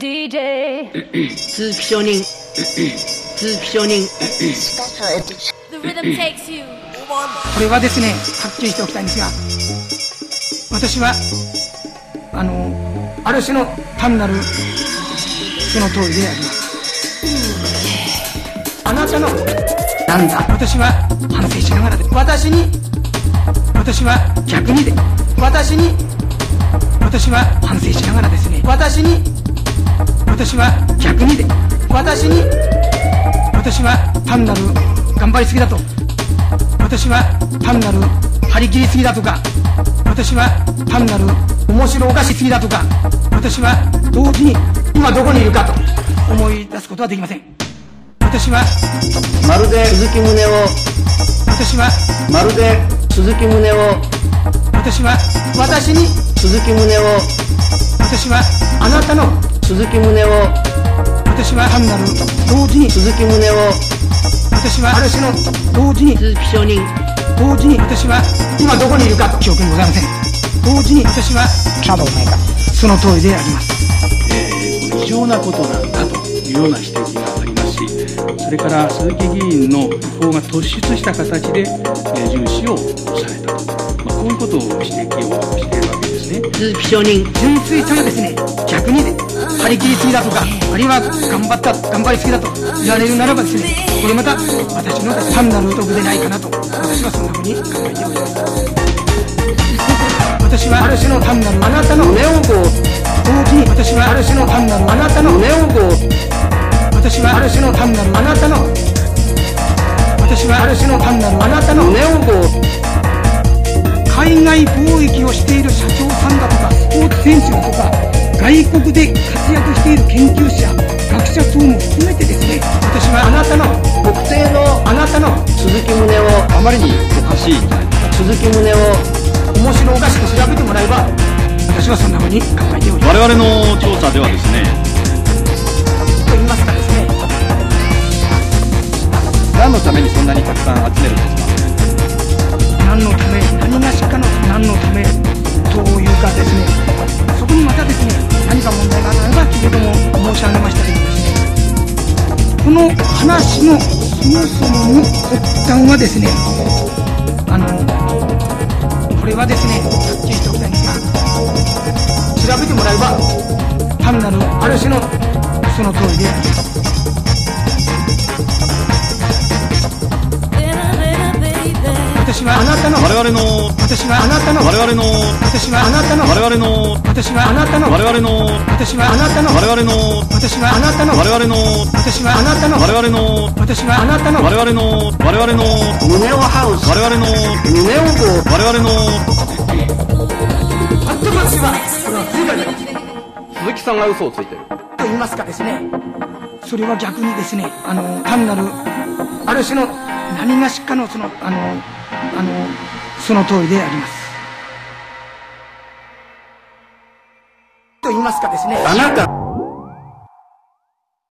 DJ 通気承認通気承認これはですね、はっきりしておきたいんですが、私は、あの、ある種の単なる、その通りであります。あなたの、なんだ、私は反省しながらで、私に、私は逆にで、私に、私は反省しながらですね、私に、私は逆にで、私に、私は単なる頑張りすぎだと、私は単なる張り切りすぎだとか。私は単なる面白おかしすぎだとか。私は同時に今どこにいるかと。思い出すことはできません。私はまるで鈴木宗男。私はまるで鈴木宗男。私は私に鈴木宗男。私はあなたの鈴木宗男私は単なる同時に。鈴木宗男私は。ある種の同時に。通気承認同時に。私は。今どこにいるか。と記憶にございません。同時に。私は。その通りであります。えー異常なことなんだというような指摘がありますし、それから鈴木議員の意向が突出した形で、えー重視をされたと、まあ、こういうことを指摘をしているわけですね。通気承認純粋さがですね逆にで張り切りすぎだとかあるいは頑張った頑張りすぎだと言われるならばですねこれまた私の単なる得でないかなと私はそんなふうに考えております。私はある種の単なるあなたの宗男号同時に私はある種の単なるあなたの宗男号私はある種の単なるあなたの私はある種の単なるあなたの宗男号海外貿易をしている社長さんだとかスポーツ選手だとか外国で活躍している研究者学者等も含めてですね私はあなたの特定のあなたの鈴木宗男あまりにおかしい鈴木宗男面白おかしく調べてもらえば私はそんなふうに考えております。我々の調査ではですね、と言いますかですね何のためにそんなにたくさん集めるんですか？何のため申し上げましたけどですねこの話のそもそもの発端はですねあのこれはですねはっきりしておきたいんです。が調べてもらえば単なるある種のその通りであなたの我々の私があなたの我々の私があなたの我々の私があなたの我々の私があなたの我々の私があなたの我々の私があなたの我々の私あなたの我々の我々の胸をハウス我々の胸を号我々のあったましは鈴木さんが嘘をついてる。と言いますかですねそれは逆にですねあの単なるある種の何がしかのそのあのあのその通りであります。と言いますかですね。あなた